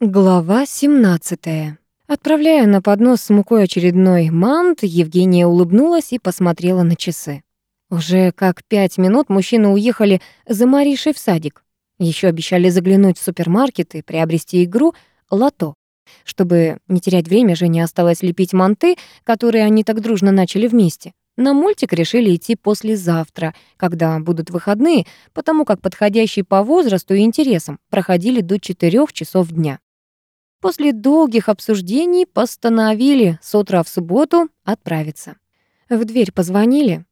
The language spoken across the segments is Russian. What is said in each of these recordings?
Глава 17. Отправляя на поднос с мукой очередной мант, Евгения улыбнулась и посмотрела на часы. Уже как пять минут мужчины уехали за Маришей в садик. Еще обещали заглянуть в супермаркет и приобрести игру «Лото». Чтобы не терять время, Жене осталось лепить манты, которые они так дружно начали вместе. На мультик решили идти послезавтра, когда будут выходные, потому как подходящие по возрасту и интересам проходили до 4 часов дня. После долгих обсуждений постановили с утра в субботу отправиться. В дверь позвонили.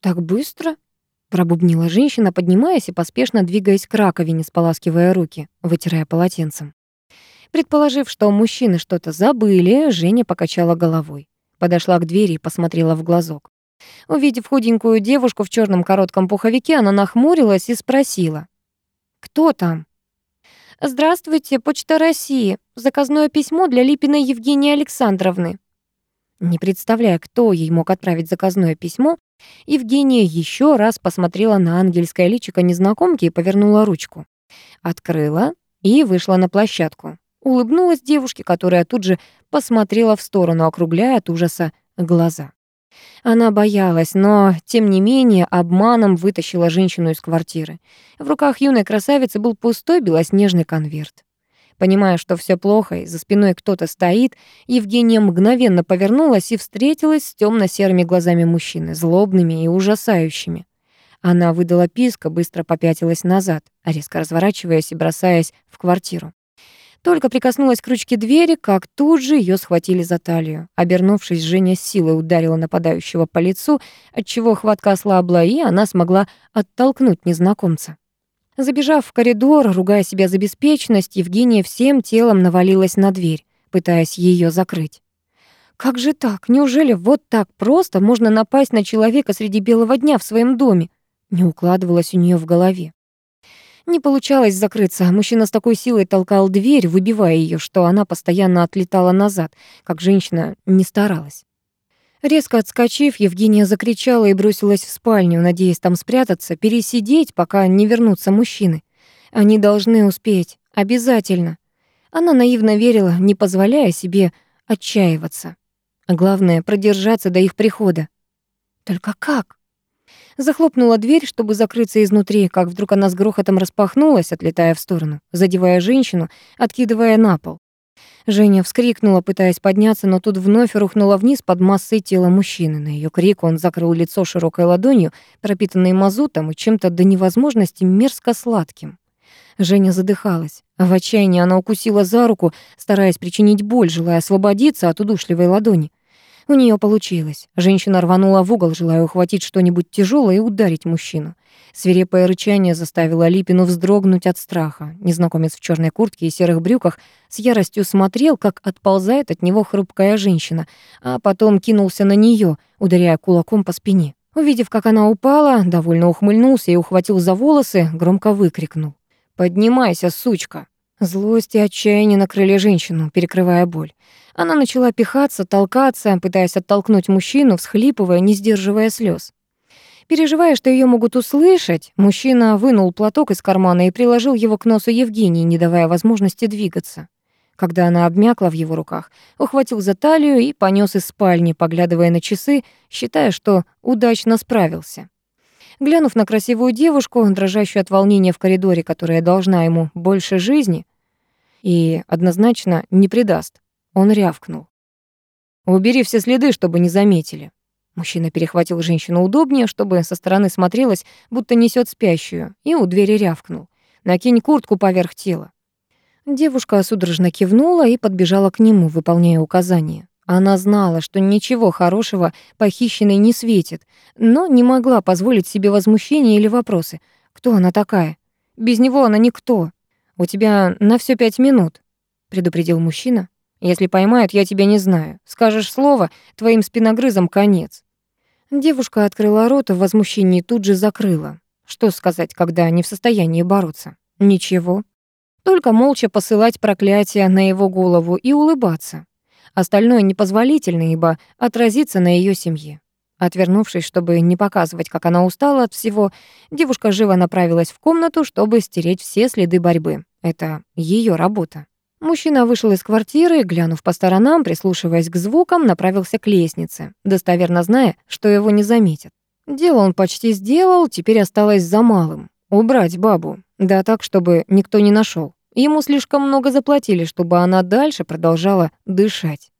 «Так быстро?» — пробубнила женщина, поднимаясь и поспешно двигаясь к раковине, споласкивая руки, вытирая полотенцем. Предположив, что мужчины что-то забыли, Женя покачала головой. Подошла к двери и посмотрела в глазок. Увидев худенькую девушку в черном коротком пуховике, она нахмурилась и спросила. «Кто там?» «Здравствуйте, Почта России. Заказное письмо для Липиной Евгении Александровны». Не представляя, кто ей мог отправить заказное письмо, Евгения еще раз посмотрела на ангельское личико незнакомки и повернула ручку. Открыла и вышла на площадку. Улыбнулась девушке, которая тут же посмотрела в сторону, округляя от ужаса глаза. Она боялась, но, тем не менее, обманом вытащила женщину из квартиры. В руках юной красавицы был пустой белоснежный конверт. Понимая, что все плохо, и за спиной кто-то стоит, Евгения мгновенно повернулась и встретилась с темно серыми глазами мужчины, злобными и ужасающими. Она выдала писк, быстро попятилась назад, резко разворачиваясь и бросаясь в квартиру. Только прикоснулась к ручке двери, как тут же ее схватили за талию. Обернувшись, Женя силой ударила нападающего по лицу, отчего хватка ослабла, и она смогла оттолкнуть незнакомца. Забежав в коридор, ругая себя за беспечность, Евгения всем телом навалилась на дверь, пытаясь ее закрыть. Как же так? Неужели вот так просто можно напасть на человека среди белого дня в своем доме? Не укладывалось у нее в голове. Не получалось закрыться. Мужчина с такой силой толкал дверь, выбивая ее, что она постоянно отлетала назад, как женщина не старалась. Резко отскочив, Евгения закричала и бросилась в спальню, надеясь там спрятаться, пересидеть, пока не вернутся мужчины. Они должны успеть, обязательно. Она наивно верила, не позволяя себе отчаиваться. А главное — продержаться до их прихода. Только как? Захлопнула дверь, чтобы закрыться изнутри, как вдруг она с грохотом распахнулась, отлетая в сторону, задевая женщину, откидывая на пол. Женя вскрикнула, пытаясь подняться, но тут вновь рухнула вниз под массой тела мужчины. На ее крик он закрыл лицо широкой ладонью, пропитанной мазутом и чем-то до невозможности мерзко сладким. Женя задыхалась. В отчаянии она укусила за руку, стараясь причинить боль, желая освободиться от удушливой ладони. У нее получилось. Женщина рванула в угол, желая ухватить что-нибудь тяжелое и ударить мужчину. Свирепое рычание заставило Липину вздрогнуть от страха. Незнакомец в черной куртке и серых брюках с яростью смотрел, как отползает от него хрупкая женщина, а потом кинулся на нее, ударяя кулаком по спине. Увидев, как она упала, довольно ухмыльнулся и ухватил за волосы, громко выкрикнул. «Поднимайся, сучка!» Злость и отчаяние накрыли женщину, перекрывая боль. Она начала пихаться, толкаться, пытаясь оттолкнуть мужчину, всхлипывая, не сдерживая слез. Переживая, что ее могут услышать, мужчина вынул платок из кармана и приложил его к носу Евгении, не давая возможности двигаться. Когда она обмякла в его руках, ухватил за талию и понес из спальни, поглядывая на часы, считая, что удачно справился. Глянув на красивую девушку, дрожащую от волнения в коридоре, которая должна ему больше жизни и однозначно не предаст, он рявкнул. «Убери все следы, чтобы не заметили». Мужчина перехватил женщину удобнее, чтобы со стороны смотрелось, будто несет спящую, и у двери рявкнул. «Накинь куртку поверх тела». Девушка судорожно кивнула и подбежала к нему, выполняя указания. Она знала, что ничего хорошего похищенной не светит, но не могла позволить себе возмущения или вопросы. Кто она такая? Без него она никто. У тебя на все пять минут, предупредил мужчина. Если поймают, я тебя не знаю. Скажешь слово, твоим спиногрызом конец. Девушка открыла рот, в возмущении тут же закрыла. Что сказать, когда не в состоянии бороться? Ничего. Только молча посылать проклятие на его голову и улыбаться. Остальное непозволительно, ибо отразится на ее семье. Отвернувшись, чтобы не показывать, как она устала от всего, девушка живо направилась в комнату, чтобы стереть все следы борьбы. Это ее работа. Мужчина вышел из квартиры, глянув по сторонам, прислушиваясь к звукам, направился к лестнице, достоверно зная, что его не заметят. Дело он почти сделал, теперь осталось за малым — убрать бабу, да так, чтобы никто не нашел. Ему слишком много заплатили, чтобы она дальше продолжала дышать.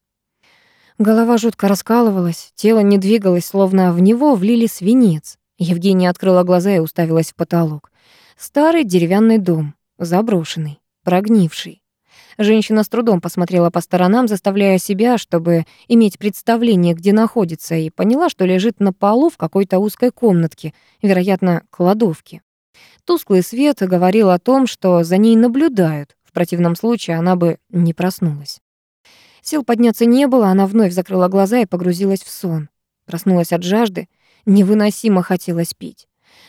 Голова жутко раскалывалась, тело не двигалось, словно в него влили свинец. Евгения открыла глаза и уставилась в потолок. Старый деревянный дом, заброшенный, прогнивший. Женщина с трудом посмотрела по сторонам, заставляя себя, чтобы иметь представление, где находится, и поняла, что лежит на полу в какой-то узкой комнатке, вероятно, кладовке. Тусклый свет говорил о том, что за ней наблюдают, в противном случае она бы не проснулась. Сил подняться не было, она вновь закрыла глаза и погрузилась в сон. Проснулась от жажды, невыносимо хотелось пить.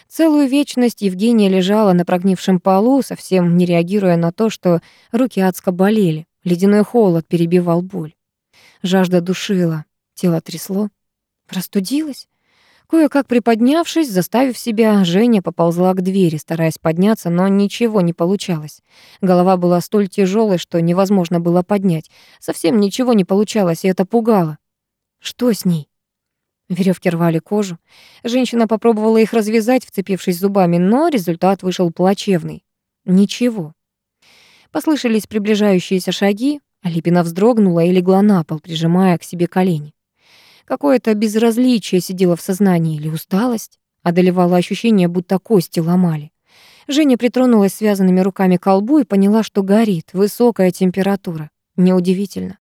Целую вечность Евгения лежала на прогнившем полу, совсем не реагируя на то, что руки адско болели. Ледяной холод перебивал боль. Жажда душила, тело трясло. Простудилась? Кое-как приподнявшись, заставив себя, Женя поползла к двери, стараясь подняться, но ничего не получалось. Голова была столь тяжелой, что невозможно было поднять. Совсем ничего не получалось, и это пугало. Что с ней? Веревки рвали кожу. Женщина попробовала их развязать, вцепившись зубами, но результат вышел плачевный. Ничего. Послышались приближающиеся шаги, а Липина вздрогнула и легла на пол, прижимая к себе колени. Какое-то безразличие сидело в сознании или усталость. Одолевало ощущение, будто кости ломали. Женя притронулась связанными руками к колбу и поняла, что горит, высокая температура. Неудивительно.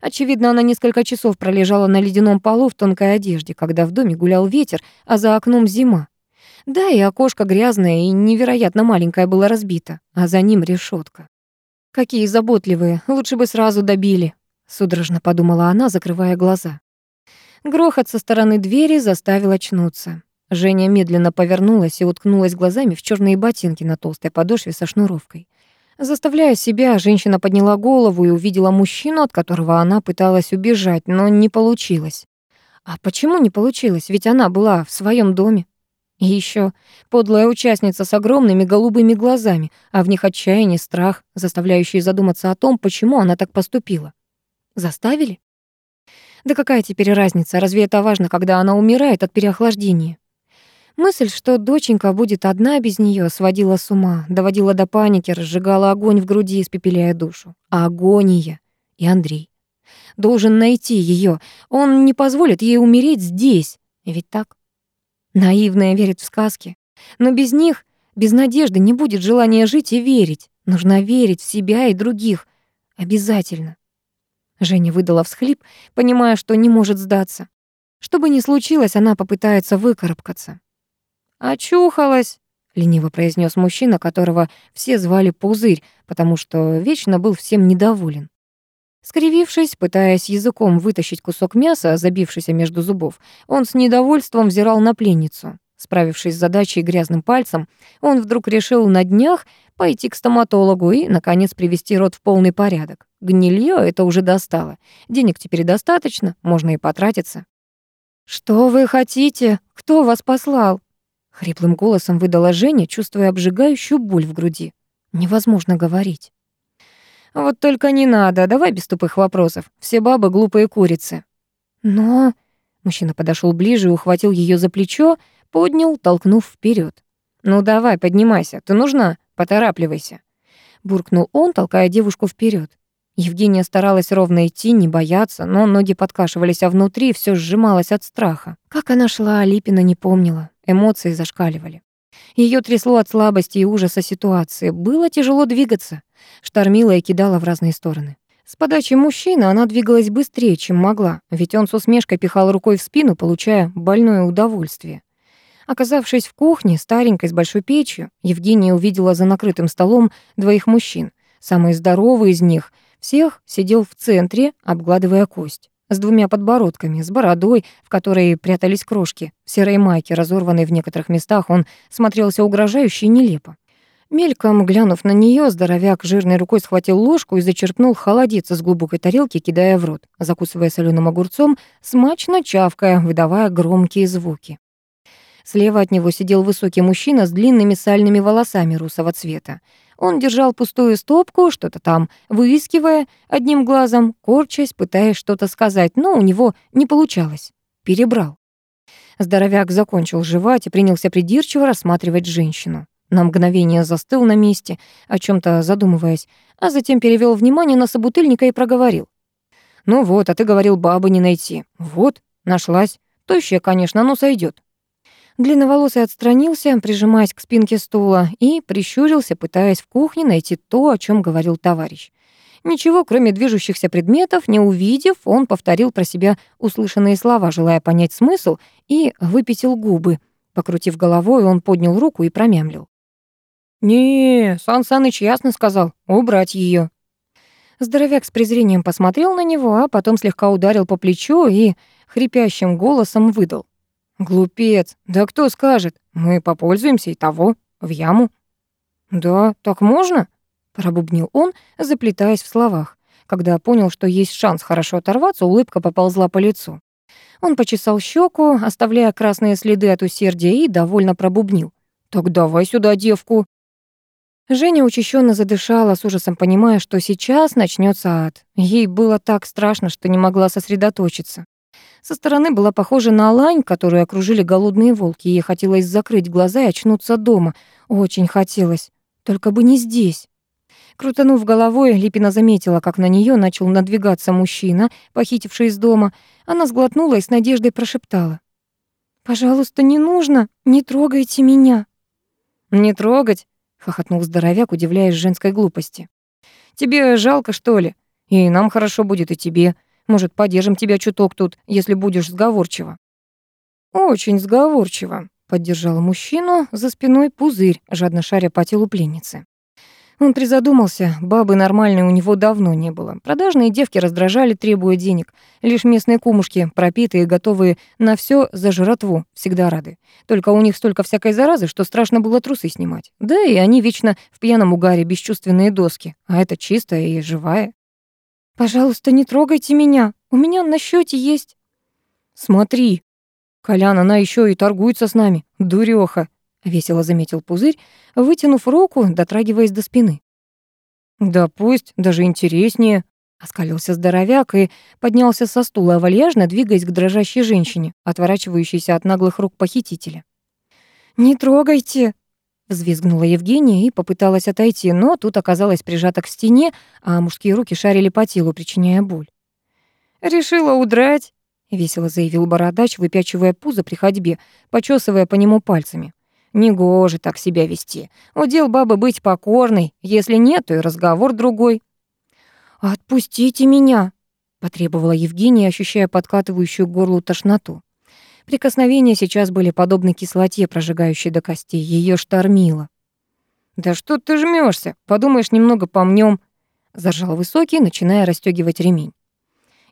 Очевидно, она несколько часов пролежала на ледяном полу в тонкой одежде, когда в доме гулял ветер, а за окном зима. Да, и окошко грязное и невероятно маленькое было разбито, а за ним решетка. Какие заботливые, лучше бы сразу добили, судорожно подумала она, закрывая глаза. Грохот со стороны двери заставил очнуться. Женя медленно повернулась и уткнулась глазами в черные ботинки на толстой подошве со шнуровкой. Заставляя себя, женщина подняла голову и увидела мужчину, от которого она пыталась убежать, но не получилось. А почему не получилось? Ведь она была в своем доме. И еще подлая участница с огромными голубыми глазами, а в них отчаяние, страх, заставляющий задуматься о том, почему она так поступила. Заставили? Да какая теперь разница? Разве это важно, когда она умирает от переохлаждения? Мысль, что доченька будет одна без нее, сводила с ума, доводила до паники, разжигала огонь в груди, испепеляя душу. Агония. И Андрей. Должен найти ее. Он не позволит ей умереть здесь. Ведь так? Наивная верит в сказки. Но без них, без надежды не будет желания жить и верить. Нужно верить в себя и других. Обязательно. Женя выдала всхлип, понимая, что не может сдаться. Что бы ни случилось, она попытается выкарабкаться. «Очухалась», — лениво произнес мужчина, которого все звали Пузырь, потому что вечно был всем недоволен. Скривившись, пытаясь языком вытащить кусок мяса, забившийся между зубов, он с недовольством взирал на пленницу. Справившись с задачей грязным пальцем, он вдруг решил на днях пойти к стоматологу и, наконец, привести рот в полный порядок. Гнилье это уже достало. Денег теперь достаточно, можно и потратиться. «Что вы хотите? Кто вас послал?» Хриплым голосом выдала Женя, чувствуя обжигающую боль в груди. Невозможно говорить. «Вот только не надо, давай без тупых вопросов. Все бабы глупые курицы». «Но...» Мужчина подошел ближе и ухватил ее за плечо, поднял, толкнув вперед. «Ну давай, поднимайся, ты нужна, поторапливайся». Буркнул он, толкая девушку вперед. Евгения старалась ровно идти, не бояться, но ноги подкашивались, а внутри все сжималось от страха. Как она шла, Алипина не помнила. Эмоции зашкаливали. Ее трясло от слабости и ужаса ситуации. Было тяжело двигаться. Штормила и кидала в разные стороны. С подачи мужчины она двигалась быстрее, чем могла, ведь он с усмешкой пихал рукой в спину, получая больное удовольствие. Оказавшись в кухне, старенькой, с большой печью, Евгения увидела за накрытым столом двоих мужчин. Самый здоровый из них всех сидел в центре, обгладывая кость с двумя подбородками, с бородой, в которой прятались крошки. В серой майке, разорванной в некоторых местах, он смотрелся угрожающе и нелепо. Мельком глянув на нее, здоровяк жирной рукой схватил ложку и зачерпнул холодец из глубокой тарелки, кидая в рот, закусывая соленым огурцом, смачно чавкая, выдавая громкие звуки. Слева от него сидел высокий мужчина с длинными сальными волосами русого цвета. Он держал пустую стопку, что-то там выискивая, одним глазом, корчась, пытаясь что-то сказать, но у него не получалось. Перебрал. Здоровяк закончил жевать и принялся придирчиво рассматривать женщину. На мгновение застыл на месте, о чем то задумываясь, а затем перевел внимание на собутыльника и проговорил. «Ну вот, а ты говорил, бабы не найти. Вот, нашлась. Тощая, конечно, но сойдет. Длинноволосый отстранился, прижимаясь к спинке стула, и прищурился, пытаясь в кухне найти то, о чем говорил товарищ. Ничего, кроме движущихся предметов, не увидев, он повторил про себя услышанные слова, желая понять смысл, и выпятил губы. Покрутив головой, он поднял руку и промямлил. «Не, Сан Саныч ясно сказал, убрать ее. Здоровяк с презрением посмотрел на него, а потом слегка ударил по плечу и хрипящим голосом выдал. «Глупец, да кто скажет? Мы попользуемся и того, в яму». «Да, так можно?» — пробубнил он, заплетаясь в словах. Когда понял, что есть шанс хорошо оторваться, улыбка поползла по лицу. Он почесал щеку, оставляя красные следы от усердия, и довольно пробубнил. «Так давай сюда девку». Женя учащенно задышала, с ужасом понимая, что сейчас начнется ад. Ей было так страшно, что не могла сосредоточиться. Со стороны была похожа на лань, которую окружили голодные волки. Ей хотелось закрыть глаза и очнуться дома. Очень хотелось. Только бы не здесь. Крутанув головой, Липина заметила, как на нее начал надвигаться мужчина, похитивший из дома. Она сглотнула и с надеждой прошептала. «Пожалуйста, не нужно, не трогайте меня». «Не трогать?» — хохотнул здоровяк, удивляясь женской глупости. «Тебе жалко, что ли? И нам хорошо будет, и тебе. Может, поддержим тебя чуток тут, если будешь сговорчива». «Очень сговорчиво», — поддержал мужчину за спиной пузырь, жадно шаря по телу пленницы. Он призадумался, бабы нормальной у него давно не было. Продажные девки раздражали, требуя денег. Лишь местные кумушки, пропитые, готовые на все за жратву, всегда рады. Только у них столько всякой заразы, что страшно было трусы снимать. Да и они вечно в пьяном угаре, бесчувственные доски. А это чистая и живая. «Пожалуйста, не трогайте меня. У меня на счете есть...» «Смотри, Колян, она еще и торгуется с нами. Дуреха!» — весело заметил пузырь, вытянув руку, дотрагиваясь до спины. «Да пусть, даже интереснее», — оскалился здоровяк и поднялся со стула, вальяжно двигаясь к дрожащей женщине, отворачивающейся от наглых рук похитителя. «Не трогайте!» Взвизгнула Евгения и попыталась отойти, но тут оказалась прижата к стене, а мужские руки шарили по телу, причиняя боль. «Решила удрать», — весело заявил бородач, выпячивая пузо при ходьбе, почесывая по нему пальцами. «Негоже так себя вести. Удел бабы быть покорной. Если нет, то и разговор другой». «Отпустите меня», — потребовала Евгения, ощущая подкатывающую горлу тошноту. Прикосновения сейчас были подобны кислоте, прожигающей до костей. Ее штормило. «Да что ты жмешься? Подумаешь, немного помнем, заржал высокий, начиная расстегивать ремень.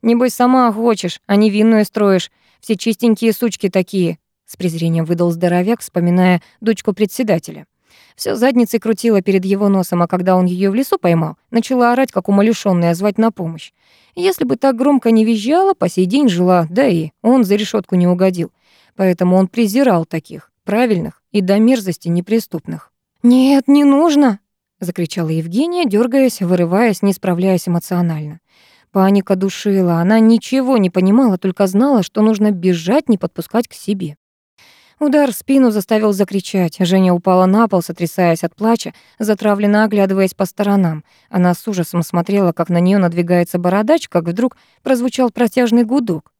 «Небось, сама хочешь, а невинную строишь. Все чистенькие сучки такие», — с презрением выдал здоровяк, вспоминая дочку председателя. Всё задницей крутила перед его носом, а когда он ее в лесу поймал, начала орать, как умалишённая, звать на помощь. Если бы так громко не визжала, по сей день жила, да и он за решетку не угодил. Поэтому он презирал таких, правильных и до мерзости неприступных. «Нет, не нужно!» — закричала Евгения, дергаясь, вырываясь, не справляясь эмоционально. Паника душила, она ничего не понимала, только знала, что нужно бежать, не подпускать к себе. Удар в спину заставил закричать. Женя упала на пол, сотрясаясь от плача, затравленно оглядываясь по сторонам. Она с ужасом смотрела, как на нее надвигается бородач, как вдруг прозвучал протяжный гудок.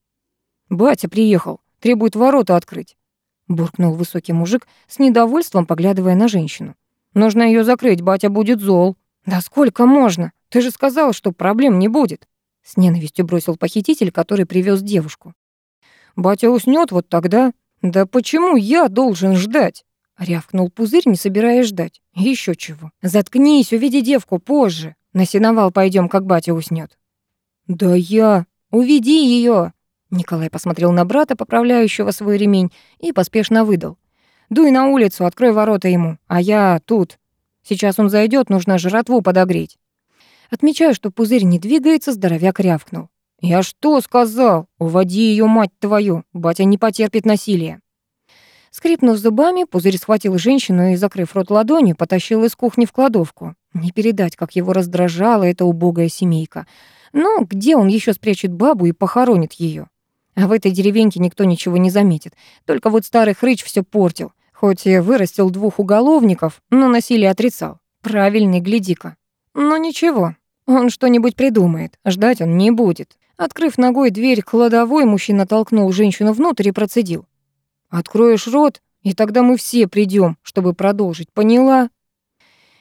«Батя приехал, требует ворота открыть», — буркнул высокий мужик с недовольством, поглядывая на женщину. «Нужно ее закрыть, батя будет зол». «Да сколько можно? Ты же сказал, что проблем не будет», — с ненавистью бросил похититель, который привез девушку. «Батя уснет вот тогда», «Да почему я должен ждать?» — рявкнул пузырь, не собираясь ждать. Еще чего. «Заткнись, уведи девку позже. На сеновал пойдем, как батя уснет. «Да я... Уведи ее. Николай посмотрел на брата, поправляющего свой ремень, и поспешно выдал. «Дуй на улицу, открой ворота ему, а я тут. Сейчас он зайдет, нужно жратву подогреть». Отмечая, что пузырь не двигается, здоровяк рявкнул. «Я что сказал? Уводи ее, мать твою! Батя не потерпит насилия!» Скрипнув зубами, пузырь схватил женщину и, закрыв рот ладонью, потащил из кухни в кладовку. Не передать, как его раздражала эта убогая семейка. Но где он еще спрячет бабу и похоронит ее? А в этой деревеньке никто ничего не заметит. Только вот старый хрыч все портил. Хоть и вырастил двух уголовников, но насилие отрицал. Правильный, гляди-ка. Но ничего, он что-нибудь придумает. Ждать он не будет. Открыв ногой дверь кладовой, мужчина толкнул женщину внутрь и процедил. «Откроешь рот, и тогда мы все придем, чтобы продолжить, поняла?»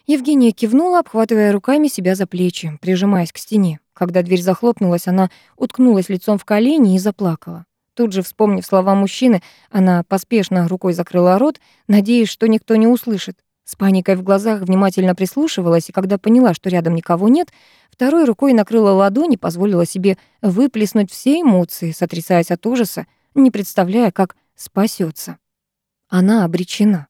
Евгения кивнула, обхватывая руками себя за плечи, прижимаясь к стене. Когда дверь захлопнулась, она уткнулась лицом в колени и заплакала. Тут же, вспомнив слова мужчины, она поспешно рукой закрыла рот, надеясь, что никто не услышит. С паникой в глазах внимательно прислушивалась, и когда поняла, что рядом никого нет, второй рукой накрыла ладонь и позволила себе выплеснуть все эмоции, сотрясаясь от ужаса, не представляя, как спасется. Она обречена.